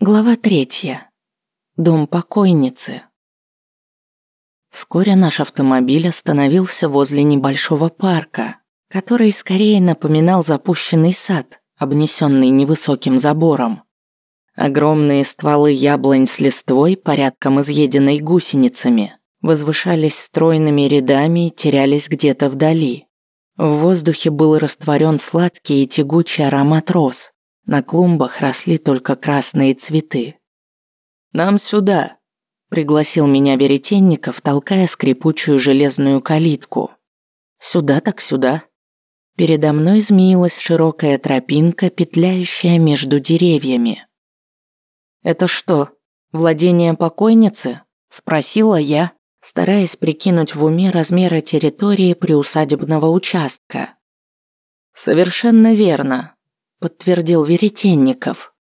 Глава третья. Дом покойницы. Вскоре наш автомобиль остановился возле небольшого парка, который скорее напоминал запущенный сад, обнесенный невысоким забором. Огромные стволы яблонь с листвой, порядком изъеденной гусеницами, возвышались стройными рядами и терялись где-то вдали. В воздухе был растворен сладкий и тягучий аромат роз, на клумбах росли только красные цветы. «Нам сюда», – пригласил меня Веретенников, толкая скрипучую железную калитку. «Сюда так сюда». Передо мной змеилась широкая тропинка, петляющая между деревьями. «Это что, владение покойницы?» – спросила я, стараясь прикинуть в уме размеры территории приусадебного участка. «Совершенно верно», подтвердил Веретенников.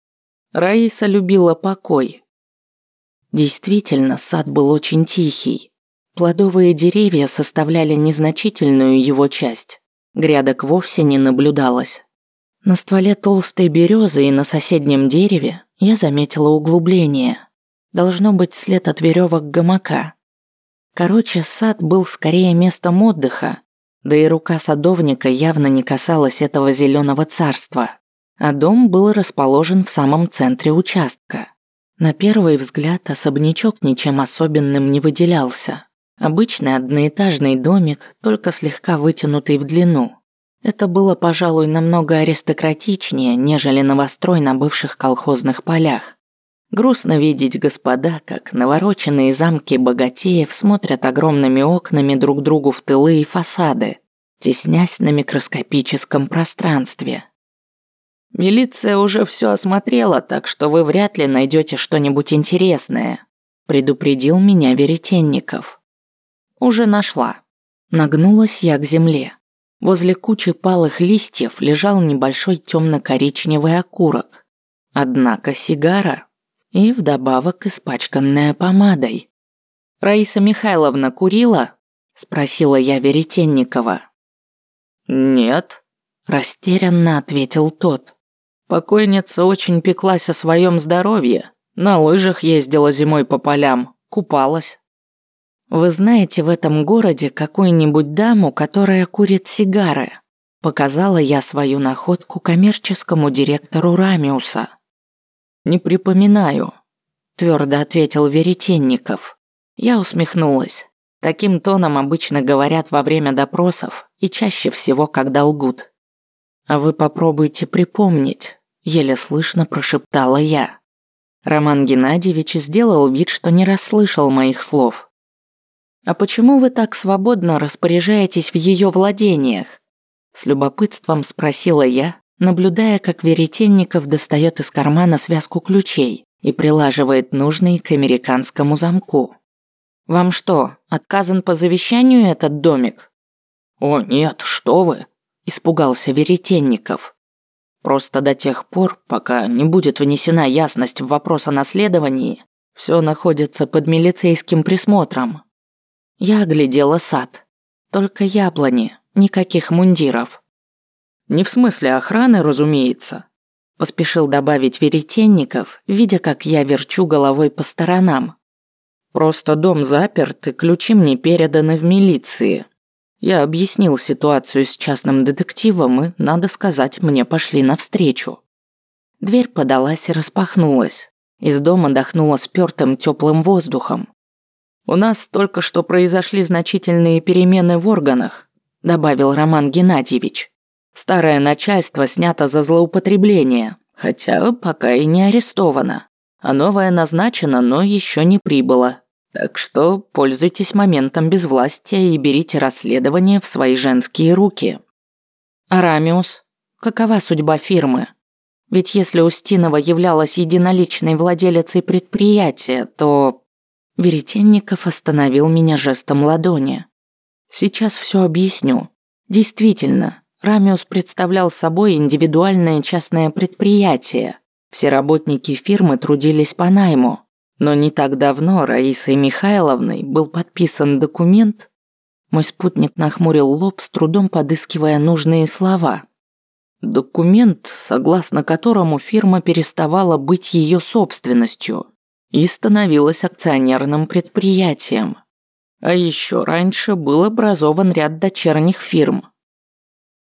Раиса любила покой. Действительно, сад был очень тихий. Плодовые деревья составляли незначительную его часть. Грядок вовсе не наблюдалось. На стволе толстой березы и на соседнем дереве я заметила углубление. Должно быть след от веревок гамака. Короче, сад был скорее местом отдыха, да и рука садовника явно не касалась этого зеленого царства а дом был расположен в самом центре участка. На первый взгляд особнячок ничем особенным не выделялся. Обычный одноэтажный домик, только слегка вытянутый в длину. Это было, пожалуй, намного аристократичнее, нежели новострой на бывших колхозных полях. Грустно видеть, господа, как навороченные замки богатеев смотрят огромными окнами друг другу в тылы и фасады, теснясь на микроскопическом пространстве. Милиция уже все осмотрела, так что вы вряд ли найдете что-нибудь интересное, предупредил меня Веретенников. Уже нашла. Нагнулась я к земле. Возле кучи палых листьев лежал небольшой темно-коричневый окурок. Однако сигара и вдобавок испачканная помадой. Раиса Михайловна курила? спросила я Веретенникова. Нет, растерянно ответил тот. Покойница очень пеклась о своем здоровье. На лыжах ездила зимой по полям, купалась. Вы знаете в этом городе какую-нибудь даму, которая курит сигары? Показала я свою находку коммерческому директору Рамиуса. Не припоминаю, твердо ответил Веретенников. Я усмехнулась. Таким тоном обычно говорят во время допросов и чаще всего, когда лгут. А вы попробуйте припомнить, еле слышно прошептала я. Роман Геннадьевич сделал вид, что не расслышал моих слов. «А почему вы так свободно распоряжаетесь в ее владениях?» С любопытством спросила я, наблюдая, как Веретенников достает из кармана связку ключей и прилаживает нужный к американскому замку. «Вам что, отказан по завещанию этот домик?» «О нет, что вы!» – испугался Веретенников. Просто до тех пор, пока не будет внесена ясность в вопрос о наследовании, все находится под милицейским присмотром. Я оглядела сад. Только яблони, никаких мундиров. Не в смысле охраны, разумеется. Поспешил добавить веретенников, видя, как я верчу головой по сторонам. Просто дом заперт и ключи мне переданы в милиции. Я объяснил ситуацию с частным детективом и, надо сказать, мне пошли навстречу. Дверь подалась и распахнулась. Из дома дохнуло спёртым теплым воздухом. «У нас только что произошли значительные перемены в органах», добавил Роман Геннадьевич. «Старое начальство снято за злоупотребление, хотя пока и не арестовано. А новое назначено, но еще не прибыло. Так что пользуйтесь моментом безвластия и берите расследование в свои женские руки. Арамиус, какова судьба фирмы? Ведь если Устинова являлась единоличной владелицей предприятия, то... Веретенников остановил меня жестом ладони. Сейчас все объясню. Действительно, Рамиус представлял собой индивидуальное частное предприятие. Все работники фирмы трудились по найму. Но не так давно Раисой Михайловной был подписан документ. Мой спутник нахмурил лоб, с трудом подыскивая нужные слова. Документ, согласно которому фирма переставала быть ее собственностью и становилась акционерным предприятием. А еще раньше был образован ряд дочерних фирм.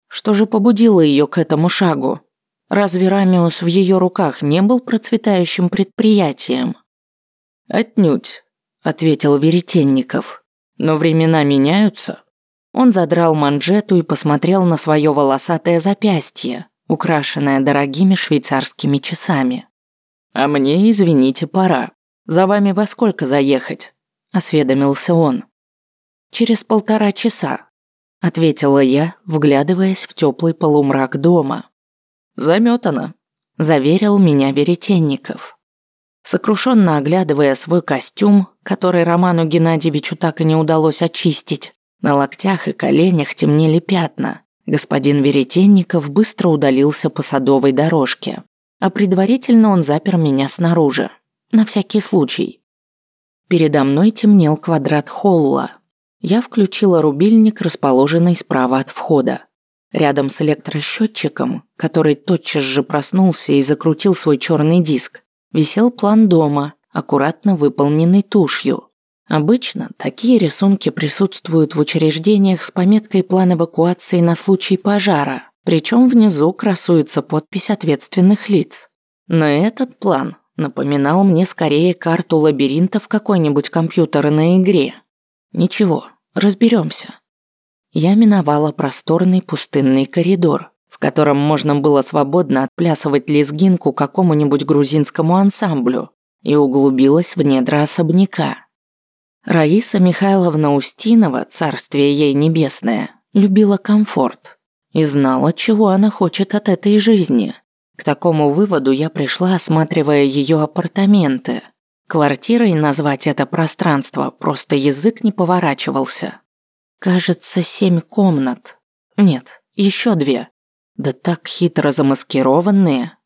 Что же побудило ее к этому шагу? Разве Рамиус в ее руках не был процветающим предприятием? «Отнюдь», – ответил Веретенников. «Но времена меняются, он задрал манжету и посмотрел на свое волосатое запястье, украшенное дорогими швейцарскими часами. «А мне, извините, пора. За вами во сколько заехать?» – осведомился он. «Через полтора часа», – ответила я, вглядываясь в теплый полумрак дома. «Заметано», – заверил меня Веретенников. Сокрушенно оглядывая свой костюм, который Роману Геннадьевичу так и не удалось очистить, на локтях и коленях темнели пятна. Господин Веретенников быстро удалился по садовой дорожке. А предварительно он запер меня снаружи. На всякий случай. Передо мной темнел квадрат холла. Я включила рубильник, расположенный справа от входа. Рядом с электросчетчиком, который тотчас же проснулся и закрутил свой черный диск, висел план дома, аккуратно выполненный тушью. Обычно такие рисунки присутствуют в учреждениях с пометкой «План эвакуации на случай пожара», причем внизу красуется подпись ответственных лиц. Но этот план напоминал мне скорее карту лабиринта в какой-нибудь компьютерной игре. Ничего, разберемся. Я миновала просторный пустынный коридор, котором можно было свободно отплясывать лезгинку какому-нибудь грузинскому ансамблю, и углубилась в недра особняка. Раиса Михайловна Устинова, царствие ей небесное, любила комфорт и знала, чего она хочет от этой жизни. К такому выводу я пришла, осматривая ее апартаменты. Квартирой назвать это пространство просто язык не поворачивался. Кажется, семь комнат. Нет, еще две. Да так хитро замаскированные.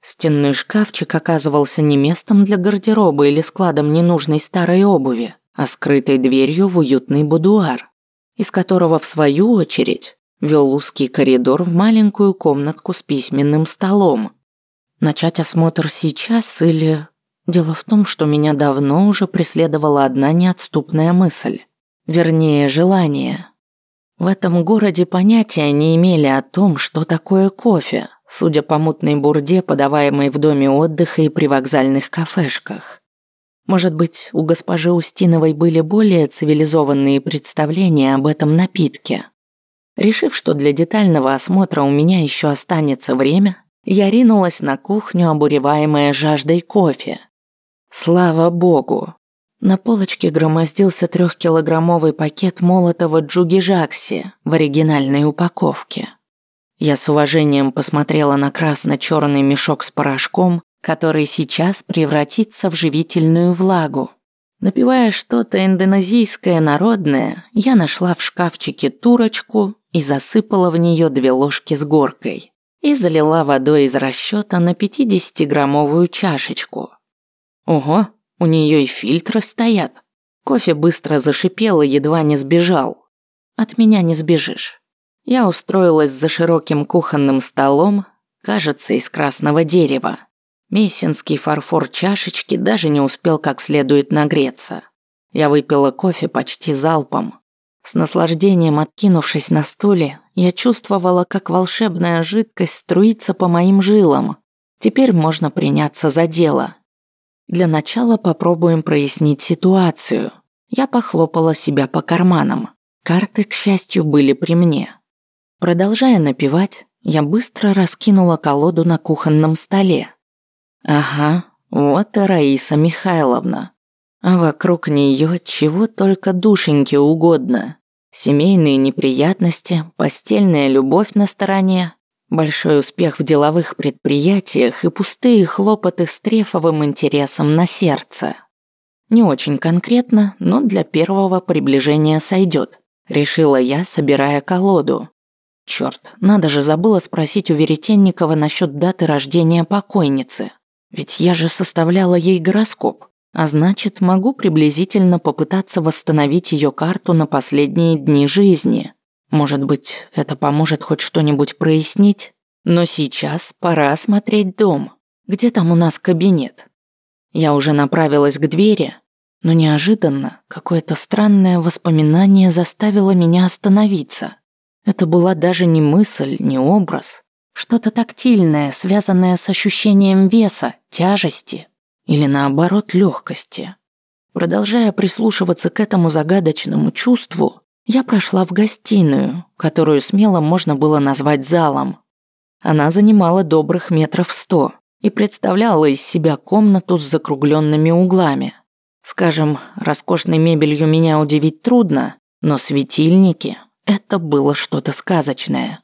Стенной шкафчик оказывался не местом для гардероба или складом ненужной старой обуви а скрытой дверью в уютный будуар, из которого, в свою очередь, вел узкий коридор в маленькую комнатку с письменным столом. Начать осмотр сейчас или... Дело в том, что меня давно уже преследовала одна неотступная мысль. Вернее, желание. В этом городе понятия не имели о том, что такое кофе, судя по мутной бурде, подаваемой в доме отдыха и при вокзальных кафешках. Может быть, у госпожи Устиновой были более цивилизованные представления об этом напитке. Решив, что для детального осмотра у меня еще останется время, я ринулась на кухню, обуреваемая жаждой кофе. Слава богу! На полочке громоздился трехкилограммовый пакет молотого джуги-жакси в оригинальной упаковке. Я с уважением посмотрела на красно-черный мешок с порошком, который сейчас превратится в живительную влагу. Напивая что-то индонезийское народное, я нашла в шкафчике турочку и засыпала в нее две ложки с горкой и залила водой из расчета на 50-граммовую чашечку. Ого, у нее и фильтры стоят. Кофе быстро зашипел и едва не сбежал. От меня не сбежишь. Я устроилась за широким кухонным столом, кажется, из красного дерева. Мессинский фарфор чашечки даже не успел как следует нагреться. Я выпила кофе почти залпом. С наслаждением откинувшись на стуле, я чувствовала, как волшебная жидкость струится по моим жилам. Теперь можно приняться за дело. Для начала попробуем прояснить ситуацию. Я похлопала себя по карманам. Карты, к счастью, были при мне. Продолжая напевать, я быстро раскинула колоду на кухонном столе. Ага, вот и Раиса Михайловна. А вокруг нее чего только душеньке угодно. Семейные неприятности, постельная любовь на стороне, большой успех в деловых предприятиях и пустые хлопоты с трефовым интересом на сердце. Не очень конкретно, но для первого приближения сойдет, решила я, собирая колоду. Черт, надо же забыла спросить у Веретенникова насчет даты рождения покойницы. Ведь я же составляла ей гороскоп, а значит, могу приблизительно попытаться восстановить ее карту на последние дни жизни. Может быть, это поможет хоть что-нибудь прояснить? Но сейчас пора осмотреть дом. Где там у нас кабинет? Я уже направилась к двери, но неожиданно какое-то странное воспоминание заставило меня остановиться. Это была даже не мысль, не образ. Что-то тактильное, связанное с ощущением веса, тяжести или наоборот легкости. Продолжая прислушиваться к этому загадочному чувству, я прошла в гостиную, которую смело можно было назвать залом. Она занимала добрых метров сто и представляла из себя комнату с закругленными углами. Скажем, роскошной мебелью меня удивить трудно, но светильники – это было что-то сказочное.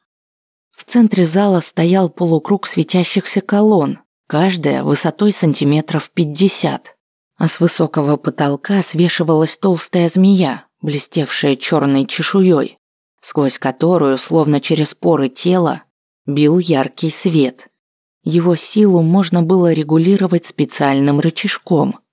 В центре зала стоял полукруг светящихся колонн, каждая высотой сантиметров пятьдесят, а с высокого потолка свешивалась толстая змея, блестевшая черной чешуей, сквозь которую, словно через поры тела, бил яркий свет. Его силу можно было регулировать специальным рычажком –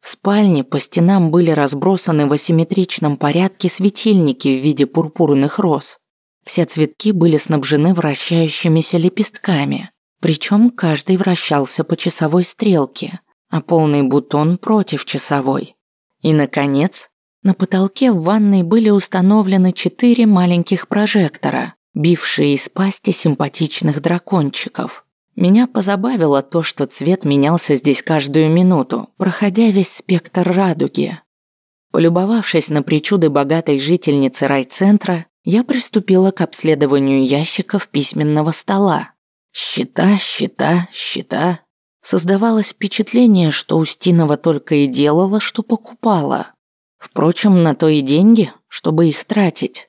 в спальне по стенам были разбросаны в асимметричном порядке светильники в виде пурпурных роз. Все цветки были снабжены вращающимися лепестками, причем каждый вращался по часовой стрелке, а полный бутон против часовой. И, наконец, на потолке в ванной были установлены четыре маленьких прожектора, бившие из пасти симпатичных дракончиков. Меня позабавило то, что цвет менялся здесь каждую минуту, проходя весь спектр радуги. Полюбовавшись на причуды богатой жительницы райцентра, я приступила к обследованию ящиков письменного стола. Счета, счета, счета. Создавалось впечатление, что Устинова только и делала, что покупала. Впрочем, на то и деньги, чтобы их тратить.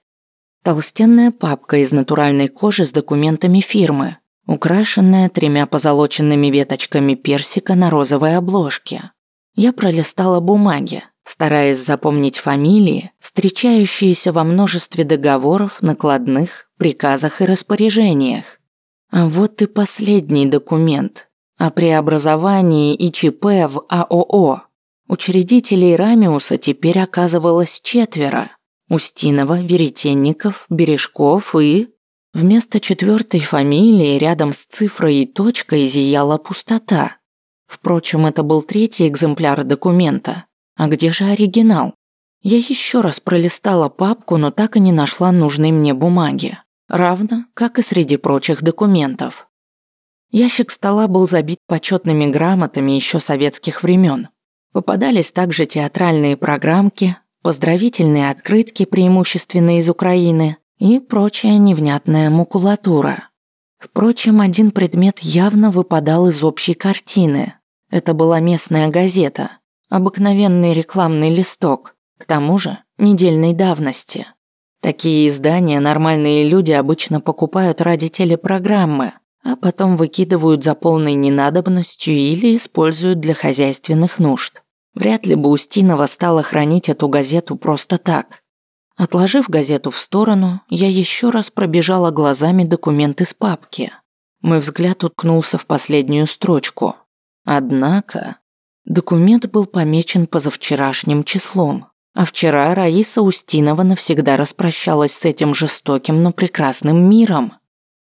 Толстенная папка из натуральной кожи с документами фирмы, украшенная тремя позолоченными веточками персика на розовой обложке. Я пролистала бумаги, стараясь запомнить фамилии, встречающиеся во множестве договоров, накладных, приказах и распоряжениях. А вот и последний документ о преобразовании ИЧП в АОО. Учредителей Рамиуса теперь оказывалось четверо. Устинова, Веретенников, Бережков и... Вместо четвертой фамилии рядом с цифрой и точкой зияла пустота. Впрочем, это был третий экземпляр документа. А где же оригинал? Я еще раз пролистала папку, но так и не нашла нужной мне бумаги. Равно, как и среди прочих документов. Ящик стола был забит почетными грамотами еще советских времен. Попадались также театральные программки, поздравительные открытки, преимущественно из Украины, и прочая невнятная макулатура. Впрочем, один предмет явно выпадал из общей картины. Это была местная газета, обыкновенный рекламный листок, к тому же недельной давности. Такие издания нормальные люди обычно покупают ради телепрограммы, а потом выкидывают за полной ненадобностью или используют для хозяйственных нужд. Вряд ли бы Устинова стала хранить эту газету просто так. Отложив газету в сторону, я еще раз пробежала глазами документы с папки. Мой взгляд уткнулся в последнюю строчку. Однако, документ был помечен позавчерашним числом, а вчера Раиса Устинова навсегда распрощалась с этим жестоким, но прекрасным миром.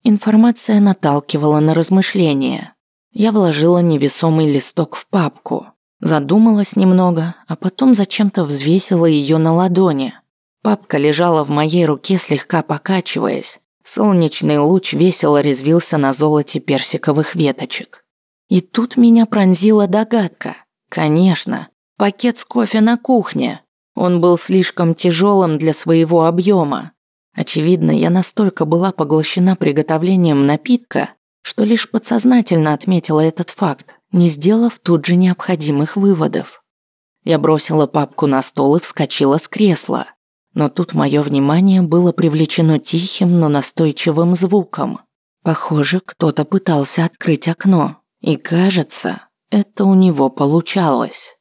Информация наталкивала на размышления. Я вложила невесомый листок в папку, задумалась немного, а потом зачем-то взвесила ее на ладони – Папка лежала в моей руке, слегка покачиваясь. Солнечный луч весело резвился на золоте персиковых веточек. И тут меня пронзила догадка. Конечно, пакет с кофе на кухне. Он был слишком тяжелым для своего объема. Очевидно, я настолько была поглощена приготовлением напитка, что лишь подсознательно отметила этот факт, не сделав тут же необходимых выводов. Я бросила папку на стол и вскочила с кресла. Но тут мое внимание было привлечено тихим, но настойчивым звуком. Похоже, кто-то пытался открыть окно. И кажется, это у него получалось.